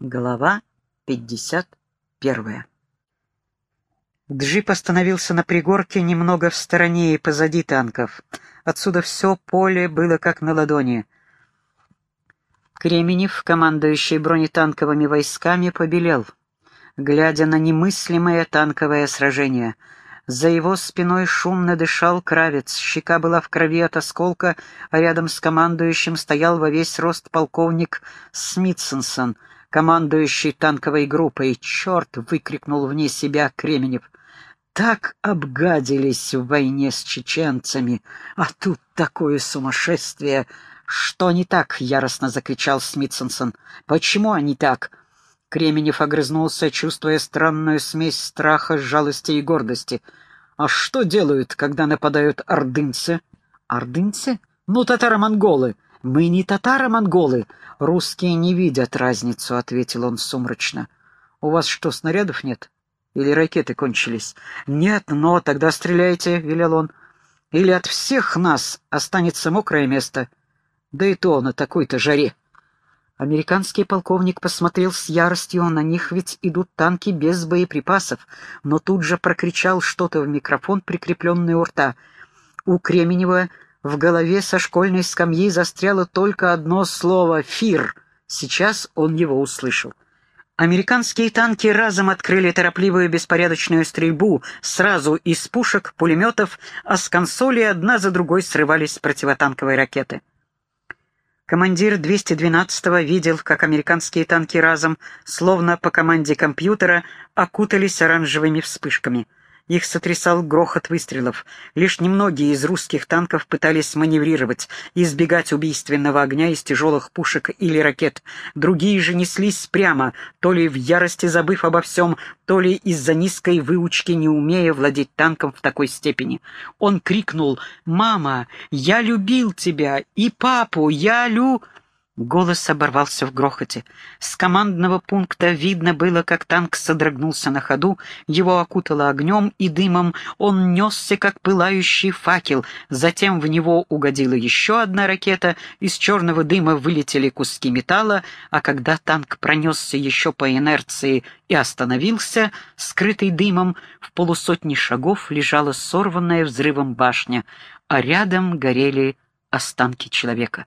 Глава 51 Джип остановился на пригорке немного в стороне и позади танков. Отсюда все поле было как на ладони. Кременев, командующий бронетанковыми войсками, побелел, глядя на немыслимое танковое сражение. За его спиной шумно дышал Кравец, щека была в крови от осколка, а рядом с командующим стоял во весь рост полковник Смитсонсон — командующий танковой группой. «Черт!» — выкрикнул вне себя Кременев. «Так обгадились в войне с чеченцами, а тут такое сумасшествие!» «Что не так?» — яростно закричал Смитсонсон. «Почему они так?» Кременев огрызнулся, чувствуя странную смесь страха, жалости и гордости. «А что делают, когда нападают ордынцы?» «Ордынцы? Ну, татаро-монголы. «Мы не татаро-монголы. Русские не видят разницу», — ответил он сумрачно. «У вас что, снарядов нет? Или ракеты кончились?» «Нет, но тогда стреляйте», — велел он. «Или от всех нас останется мокрое место. Да и то на такой-то жаре». Американский полковник посмотрел с яростью, на них ведь идут танки без боеприпасов, но тут же прокричал что-то в микрофон, прикрепленный у рта. У Кременева в голове со школьной скамьи застряло только одно слово «фир». Сейчас он его услышал. Американские танки разом открыли торопливую беспорядочную стрельбу сразу из пушек, пулеметов, а с консоли одна за другой срывались противотанковые ракеты. Командир 212-го видел, как американские танки разом, словно по команде компьютера, окутались оранжевыми вспышками — их сотрясал грохот выстрелов. Лишь немногие из русских танков пытались маневрировать, избегать убийственного огня из тяжелых пушек или ракет. Другие же неслись прямо, то ли в ярости забыв обо всем, то ли из-за низкой выучки, не умея владеть танком в такой степени. Он крикнул «Мама, я любил тебя! И папу, я лю...» Голос оборвался в грохоте. С командного пункта видно было, как танк содрогнулся на ходу, его окутало огнем и дымом, он несся, как пылающий факел, затем в него угодила еще одна ракета, из черного дыма вылетели куски металла, а когда танк пронесся еще по инерции и остановился, скрытый дымом, в полусотни шагов лежала сорванная взрывом башня, а рядом горели останки человека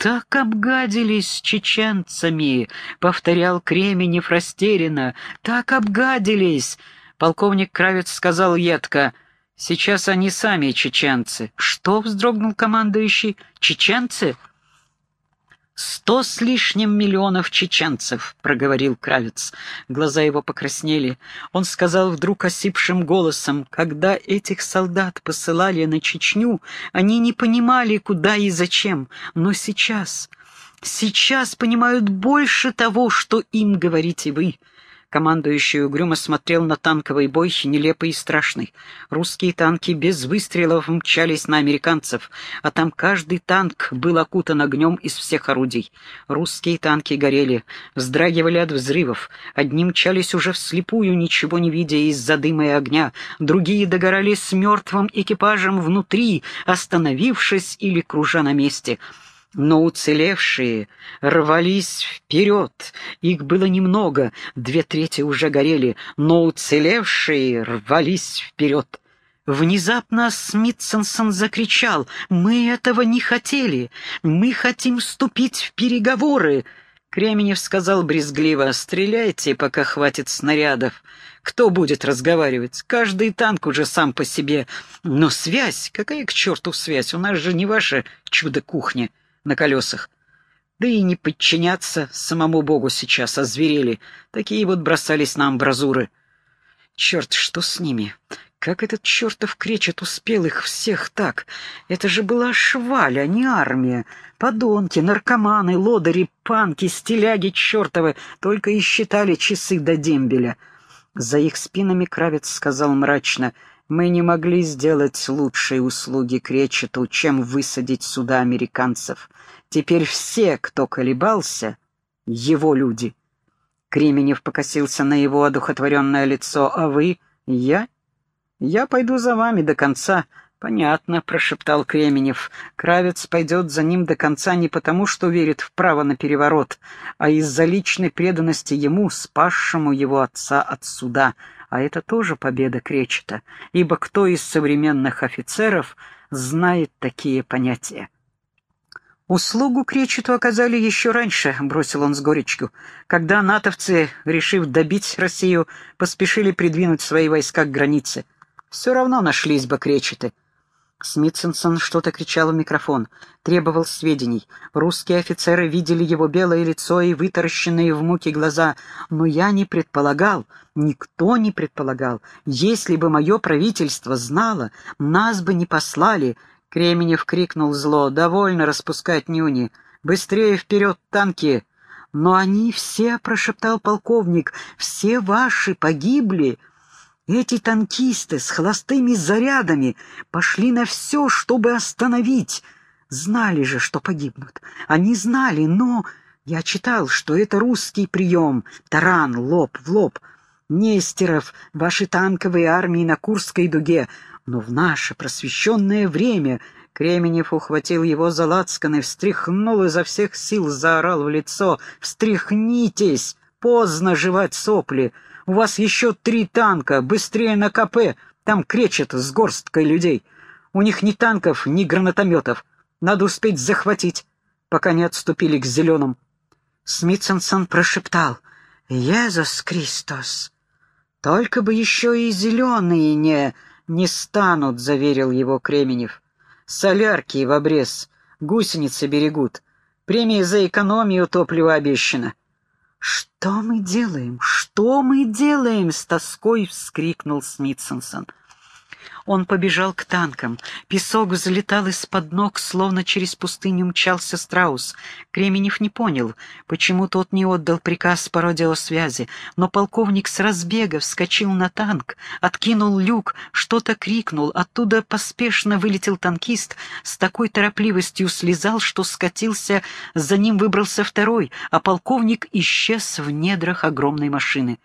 так обгадились с чеченцами», — повторял Кременев растерянно. «Так обгадились!» Полковник Кравец сказал едко. «Сейчас они сами чеченцы». «Что?» — вздрогнул командующий. «Чеченцы?» «Сто с лишним миллионов чеченцев», — проговорил Кравец. Глаза его покраснели. Он сказал вдруг осипшим голосом, «Когда этих солдат посылали на Чечню, они не понимали, куда и зачем. Но сейчас, сейчас понимают больше того, что им говорите вы. Командующий угрюмо смотрел на танковый бой, нелепый и страшный. Русские танки без выстрелов мчались на американцев, а там каждый танк был окутан огнем из всех орудий. Русские танки горели, вздрагивали от взрывов. Одни мчались уже вслепую, ничего не видя из-за дыма и огня. Другие догорали с мертвым экипажем внутри, остановившись или кружа на месте — но уцелевшие рвались вперед. Их было немного, две трети уже горели, но уцелевшие рвались вперед. Внезапно Смитсонсон закричал, «Мы этого не хотели! Мы хотим вступить в переговоры!» Кременев сказал брезгливо, «Стреляйте, пока хватит снарядов. Кто будет разговаривать? Каждый танк уже сам по себе. Но связь? Какая к черту связь? У нас же не ваше чудо-кухня на колесах. Да и не подчиняться самому Богу сейчас, озверели. Такие вот бросались на амбразуры. Черт, что с ними? Как этот чертов кречет успел их всех так? Это же была шваль, а не армия. Подонки, наркоманы, лодыри, панки, стиляги чертовы только и считали часы до дембеля. За их спинами Кравец сказал мрачно — мы не могли сделать лучшие услуги Кречету, чем высадить сюда американцев. Теперь все, кто колебался, его люди. Кременев покосился на его одухотворенное лицо. «А вы? Я? Я пойду за вами до конца. «Понятно», — прошептал Кременев. «Кравец пойдет за ним до конца не потому, что верит в право на переворот, а из-за личной преданности ему, спасшему его отца от суда. А это тоже победа Кречета, ибо кто из современных офицеров знает такие понятия?» «Услугу Кречету оказали еще раньше», — бросил он с горечью, «когда натовцы, решив добить Россию, поспешили придвинуть свои войска к границе. Все равно нашлись бы Кречеты». Смитсенсон что-то кричал в микрофон, требовал сведений. Русские офицеры видели его белое лицо и вытаращенные в муки глаза. Но я не предполагал, никто не предполагал. Если бы мое правительство знало, нас бы не послали. Кременев крикнул зло. «Довольно распускать нюни! Быстрее вперед, танки!» «Но они все, — прошептал полковник, — все ваши погибли!» Эти танкисты с холостыми зарядами пошли на все, чтобы остановить. Знали же, что погибнут. Они знали, но... Я читал, что это русский прием. Таран, лоб в лоб. Нестеров, ваши танковые армии на Курской дуге. Но в наше просвещенное время Кременев ухватил его за лацканы, встряхнул изо всех сил, заорал в лицо. «Встряхнитесь! Поздно жевать сопли!» У вас еще три танка, быстрее на КП, там кречет с горсткой людей. У них ни танков, ни гранатометов. Надо успеть захватить, пока не отступили к зеленым. Смитсонсон прошептал «Иисус Христос! Только бы еще и зеленые не... не станут», — заверил его Кременев. «Солярки в обрез, гусеницы берегут. Премия за экономию топлива обещана. «Что мы делаем? Что мы делаем?» — с тоской вскрикнул Смитсонсон. Он побежал к танкам. Песок взлетал из-под ног, словно через пустыню мчался страус. Кременев не понял, почему тот не отдал приказ по радиосвязи, но полковник с разбега вскочил на танк, откинул люк, что-то крикнул, оттуда поспешно вылетел танкист, с такой торопливостью слезал, что скатился, за ним выбрался второй, а полковник исчез в недрах огромной машины.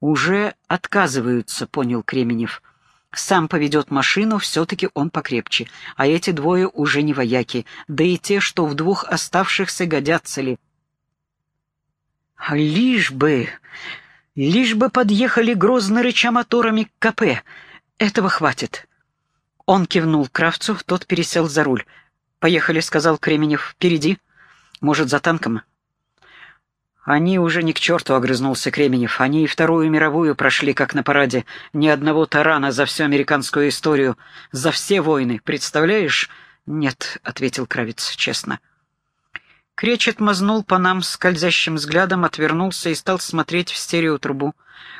«Уже отказываются», — понял Кременев. Сам поведет машину, все-таки он покрепче, а эти двое уже не вояки, да и те, что в двух оставшихся годятся ли. Лишь бы, лишь бы подъехали грозно рыча моторами к КП. Этого хватит. Он кивнул Кравцу, тот пересел за руль. «Поехали», — сказал Кременев, — «впереди. Может, за танком?» «Они уже ни к черту», — огрызнулся Кременев. «Они и Вторую мировую прошли, как на параде. Ни одного тарана за всю американскую историю. За все войны. Представляешь?» «Нет», — ответил Кравец честно. Кречет мазнул по нам скользящим взглядом, отвернулся и стал смотреть в стереотрубу.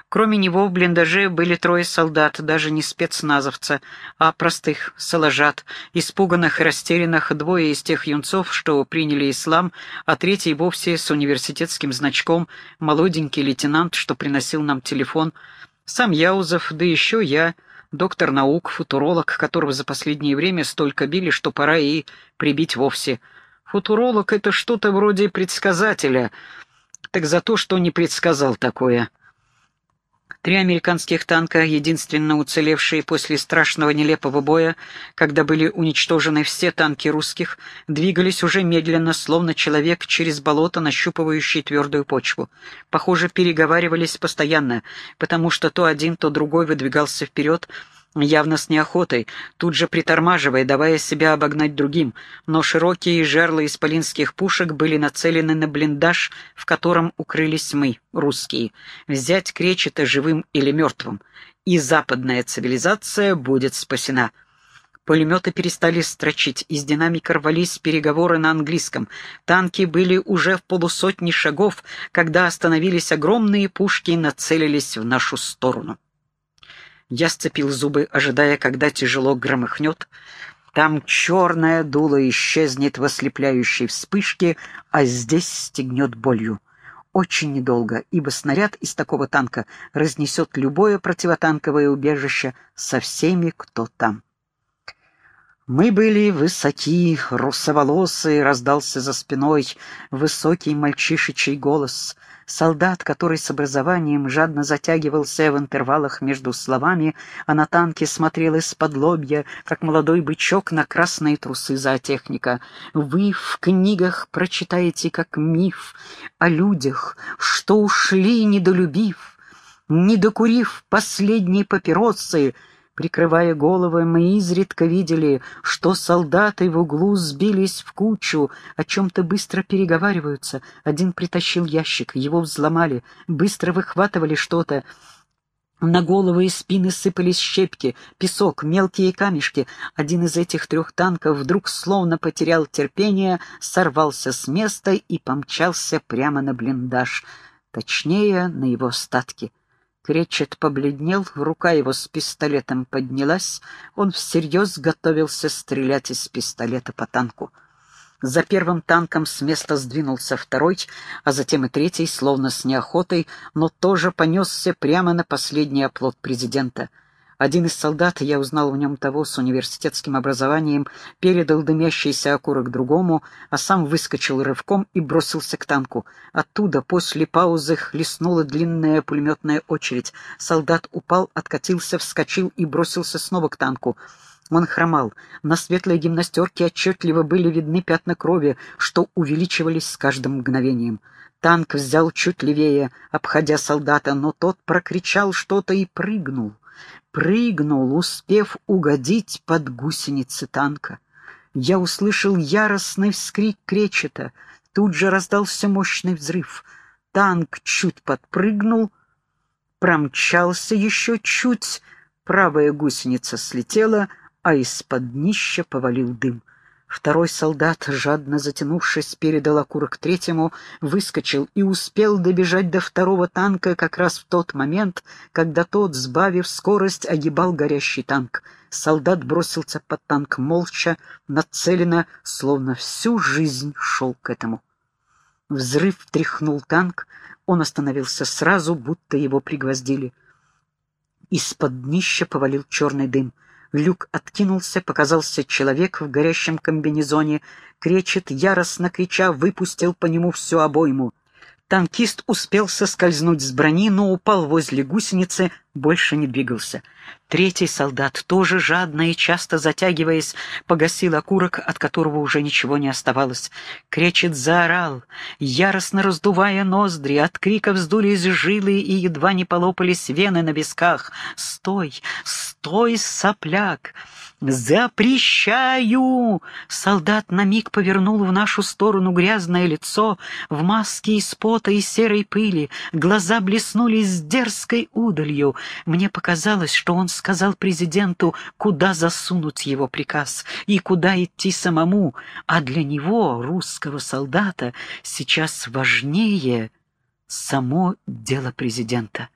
Кроме него в блиндаже были трое солдат, даже не спецназовца, а простых, соложат, испуганных и растерянных, двое из тех юнцов, что приняли ислам, а третий вовсе с университетским значком, молоденький лейтенант, что приносил нам телефон, сам Яузов, да еще я, доктор наук, футуролог, которого за последнее время столько били, что пора и прибить вовсе — Футуролог — это что-то вроде предсказателя. Так за то, что не предсказал такое. Три американских танка, единственно уцелевшие после страшного нелепого боя, когда были уничтожены все танки русских, двигались уже медленно, словно человек через болото, нащупывающий твердую почву. Похоже, переговаривались постоянно, потому что то один, то другой выдвигался вперед, явно с неохотой, тут же притормаживая, давая себя обогнать другим, но широкие жерла исполинских пушек были нацелены на блиндаж, в котором укрылись мы, русские. Взять кречета живым или мертвым, и западная цивилизация будет спасена. Пулеметы перестали строчить, из динамика рвались переговоры на английском. Танки были уже в полусотни шагов, когда остановились огромные пушки и нацелились в нашу сторону. Я сцепил зубы, ожидая, когда тяжело громыхнет. Там черное дуло исчезнет в ослепляющей вспышке, а здесь стегнет болью. Очень недолго, ибо снаряд из такого танка разнесет любое противотанковое убежище со всеми, кто там. Мы были высоки, русоволосые, раздался за спиной высокий мальчишечий голос. Солдат, который с образованием жадно затягивался в интервалах между словами, а на танке смотрел из-под лобья, как молодой бычок на красные трусы зоотехника. Вы в книгах прочитаете как миф о людях, что ушли, недолюбив, не докурив последние папиросы, Прикрывая головы, мы изредка видели, что солдаты в углу сбились в кучу, о чем-то быстро переговариваются. Один притащил ящик, его взломали, быстро выхватывали что-то. На головы и спины сыпались щепки, песок, мелкие камешки. Один из этих трех танков вдруг словно потерял терпение, сорвался с места и помчался прямо на блиндаж, точнее, на его остатки. Кречет побледнел, рука его с пистолетом поднялась, он всерьез готовился стрелять из пистолета по танку. За первым танком с места сдвинулся второй, а затем и третий, словно с неохотой, но тоже понесся прямо на последний оплот президента — один из солдат, я узнал в нем того с университетским образованием, передал дымящийся окурок другому, а сам выскочил рывком и бросился к танку. Оттуда после паузы хлестнула длинная пулеметная очередь. Солдат упал, откатился, вскочил и бросился снова к танку. Он хромал. На светлой гимнастерке отчетливо были видны пятна крови, что увеличивались с каждым мгновением. Танк взял чуть левее, обходя солдата, но тот прокричал что-то и прыгнул прыгнул, успев угодить под гусеницы танка. Я услышал яростный вскрик кречета. Тут же раздался мощный взрыв. Танк чуть подпрыгнул, промчался еще чуть, правая гусеница слетела, а из-под днища повалил дым. Второй солдат, жадно затянувшись, передал окурок третьему, выскочил и успел добежать до второго танка как раз в тот момент, когда тот, сбавив скорость, огибал горящий танк. Солдат бросился под танк молча, нацеленно, словно всю жизнь шел к этому. Взрыв тряхнул танк, он остановился сразу, будто его пригвоздили. Из-под днища повалил черный дым — Люк откинулся, показался человек в горящем комбинезоне. Кречет, яростно крича, выпустил по нему всю обойму. Танкист успел соскользнуть с брони, но упал возле гусеницы, больше не двигался. Третий солдат, тоже жадно и часто затягиваясь, погасил окурок, от которого уже ничего не оставалось. Кречет заорал, яростно раздувая ноздри, от крика вздулись жилы и едва не полопались вены на висках. «Стой! Стой, сопляк!» «Запрещаю!» Солдат на миг повернул в нашу сторону грязное лицо, в маске из пота и серой пыли, глаза блеснули с дерзкой удалью. Мне показалось, что он сказал президенту, куда засунуть его приказ и куда идти самому, а для него, русского солдата, сейчас важнее само дело президента.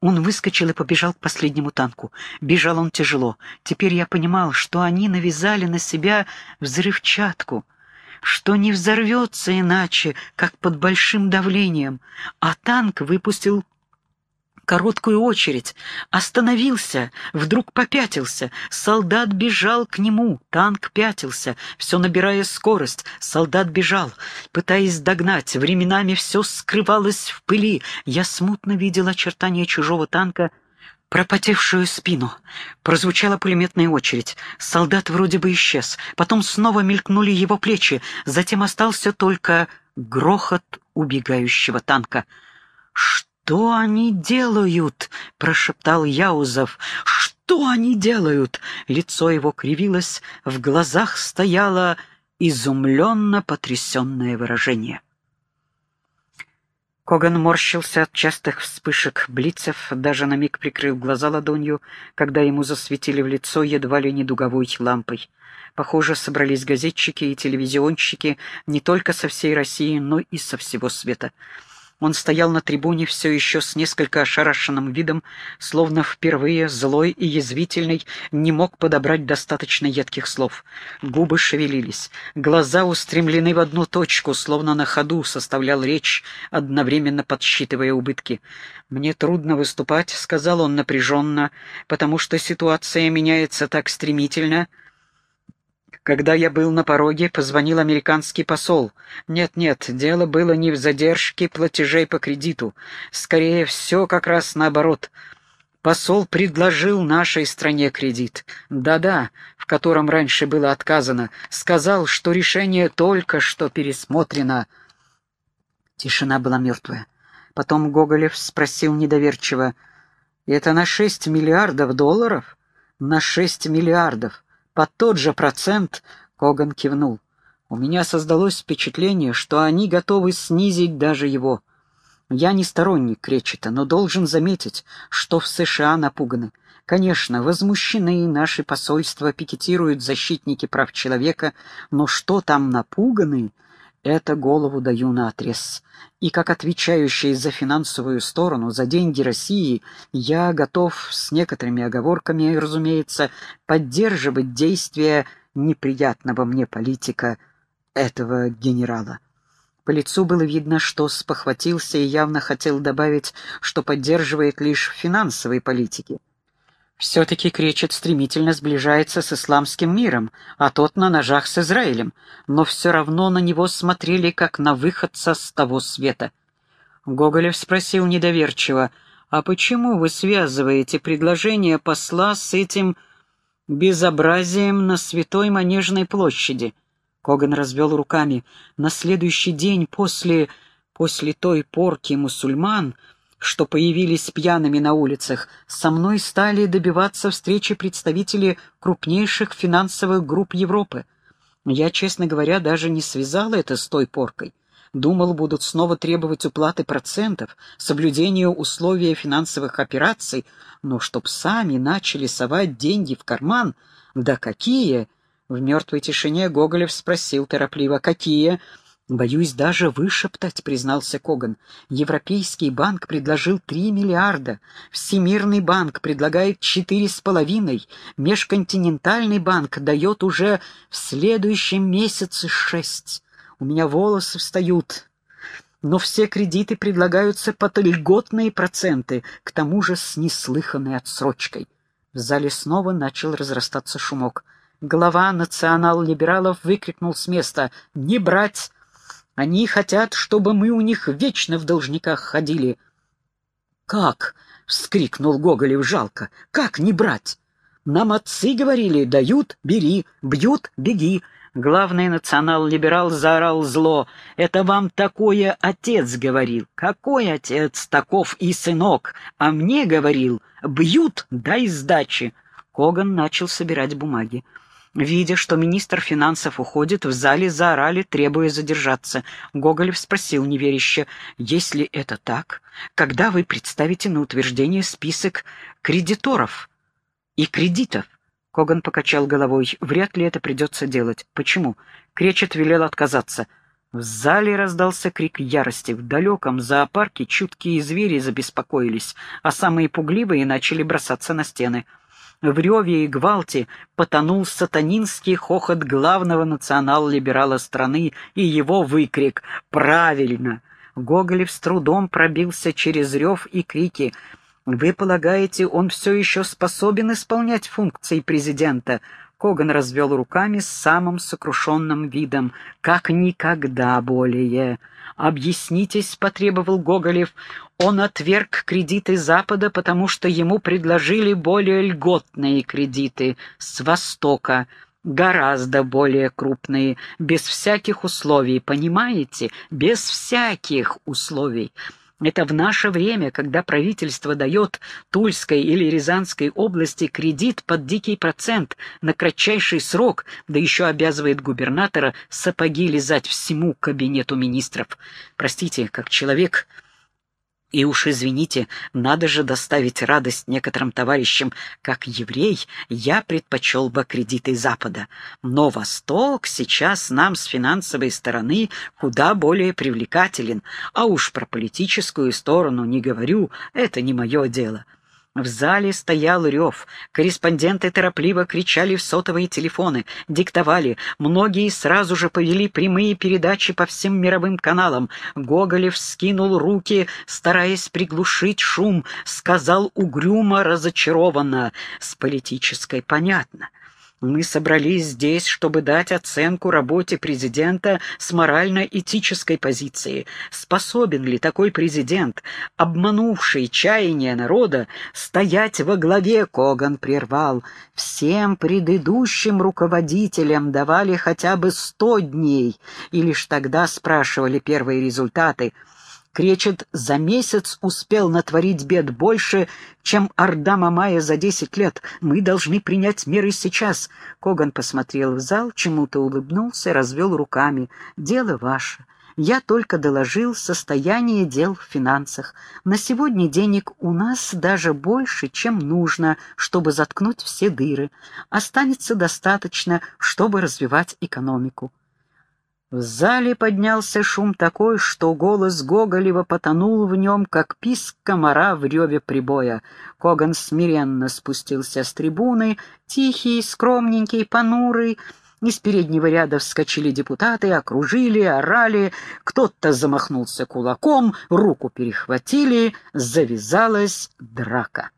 Он выскочил и побежал к последнему танку. Бежал он тяжело. Теперь я понимал, что они навязали на себя взрывчатку, что не взорвется иначе, как под большим давлением, а танк выпустил короткую очередь. Остановился, вдруг попятился. Солдат бежал к нему, танк пятился, все набирая скорость. Солдат бежал, пытаясь догнать. Временами все скрывалось в пыли. Я смутно видел очертания чужого танка, пропотевшую спину. Прозвучала пулеметная очередь. Солдат вроде бы исчез. Потом снова мелькнули его плечи. Затем остался только грохот убегающего танка. Что? «Что они делают?» — прошептал Яузов. «Что они делают?» Лицо его кривилось, в глазах стояло изумленно потрясенное выражение. Коган морщился от частых вспышек блицев, даже на миг прикрыл глаза ладонью, когда ему засветили в лицо едва ли не дуговой лампой. Похоже, собрались газетчики и телевизионщики не только со всей России, но и со всего света. Он стоял на трибуне все еще с несколько ошарашенным видом, словно впервые, злой и язвительный, не мог подобрать достаточно едких слов. Губы шевелились, глаза устремлены в одну точку, словно на ходу составлял речь, одновременно подсчитывая убытки. «Мне трудно выступать», — сказал он напряженно, — «потому что ситуация меняется так стремительно». Когда я был на пороге, позвонил американский посол. Нет-нет, дело было не в задержке платежей по кредиту. Скорее, все как раз наоборот. Посол предложил нашей стране кредит. Да-да, в котором раньше было отказано. Сказал, что решение только что пересмотрено. Тишина была мертвая. Потом Гоголев спросил недоверчиво. «Это на шесть миллиардов долларов?» «На шесть миллиардов. Под тот же процент...» Коган кивнул. «У меня создалось впечатление, что они готовы снизить даже его. Я не сторонник Кречета, но должен заметить, что в США напуганы. Конечно, возмущены наши посольства, пикетируют защитники прав человека, но что там напуганы, это голову даю на отрез. И как отвечающий за финансовую сторону, за деньги России, я готов, с некоторыми оговорками, разумеется, поддерживать действия неприятного мне политика, этого генерала. По лицу было видно, что спохватился и явно хотел добавить, что поддерживает лишь финансовые политики. Все-таки Кречет стремительно сближается с исламским миром, а тот на ножах с Израилем, но все равно на него смотрели как на выходца с того света. Гоголев спросил недоверчиво, «А почему вы связываете предложение посла с этим безобразием на Святой Манежной площади?» Коган развел руками. На следующий день после... после той порки мусульман, что появились пьяными на улицах, со мной стали добиваться встречи представители крупнейших финансовых групп Европы. Я, честно говоря, даже не связал это с той поркой. Думал, будут снова требовать уплаты процентов, соблюдения условий финансовых операций, но чтоб сами начали совать деньги в карман, да какие! В мертвой тишине Гоголев спросил торопливо, «Какие?» «Боюсь даже вышептать», — признался Коган. «Европейский банк предложил три миллиарда, Всемирный банк предлагает четыре с половиной, Межконтинентальный банк дает уже в следующем месяце шесть. У меня волосы встают, но все кредиты предлагаются под льготные проценты, к тому же с неслыханной отсрочкой». В зале снова начал разрастаться шумок. Глава национал-либералов выкрикнул с места «Не брать!» Они хотят, чтобы мы у них вечно в должниках ходили. «Как?» — вскрикнул Гоголев жалко. «Как не брать? Нам отцы говорили, дают — бери, бьют — беги». Главный национал-либерал заорал зло. «Это вам такое отец говорил. Какой отец, таков и сынок? А мне говорил, бьют, дай сдачи». Коган начал собирать бумаги. Видя, что министр финансов уходит, в зале заорали, требуя задержаться. Гоголев спросил неверяще, «Если это так, когда вы представите на утверждение список кредиторов и кредитов?» Коган покачал головой. «Вряд ли это придется делать. Почему?» Кречет велел отказаться. В зале раздался крик ярости. В далеком зоопарке чуткие звери забеспокоились, а самые пугливые начали бросаться на стены. В реве и гвалте потонул сатанинский хохот главного национал-либерала страны и его выкрик «Правильно!». Гоголев с трудом пробился через рев и крики. «Вы полагаете, он все еще способен исполнять функции президента?» Коган развел руками с самым сокрушенным видом. «Как никогда более!» «Объяснитесь», — потребовал Гоголев. «Он отверг кредиты Запада, потому что ему предложили более льготные кредиты с Востока, гораздо более крупные, без всяких условий, понимаете? Без всяких условий». Это в наше время, когда правительство дает Тульской или Рязанской области кредит под дикий процент на кратчайший срок, да еще обязывает губернатора сапоги лизать всему кабинету министров. Простите, как человек и уж извините, надо же доставить радость некоторым товарищам. Как еврей я предпочел бы кредиты Запада. Но Восток сейчас нам с финансовой стороны куда более привлекателен. А уж про политическую сторону не говорю, это не мое дело. В зале стоял рев. Корреспонденты торопливо кричали в сотовые телефоны, диктовали. Многие сразу же повели прямые передачи по всем мировым каналам. Гоголев скинул руки, стараясь приглушить шум, сказал угрюмо разочарованно. С политической понятно. Мы собрались здесь, чтобы дать оценку работе президента с морально-этической позиции. Способен ли такой президент, обманувший чаяние народа, стоять во главе, Коган прервал. Всем предыдущим руководителям давали хотя бы сто дней, и лишь тогда спрашивали первые результаты — Кречет за месяц успел натворить бед больше, чем Орда Мамая за десять лет. Мы должны принять меры сейчас. Коган посмотрел в зал, чему-то улыбнулся, развел руками. Дело ваше. Я только доложил состояние дел в финансах. На сегодня денег у нас даже больше, чем нужно, чтобы заткнуть все дыры. Останется достаточно, чтобы развивать экономику. В зале поднялся шум такой, что голос Гоголева потонул в нем, как писк комара в реве прибоя. Коган смиренно спустился с трибуны, тихий, скромненький, понурый. Из переднего ряда вскочили депутаты, окружили, орали. Кто-то замахнулся кулаком, руку перехватили, завязалась драка.